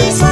Feliz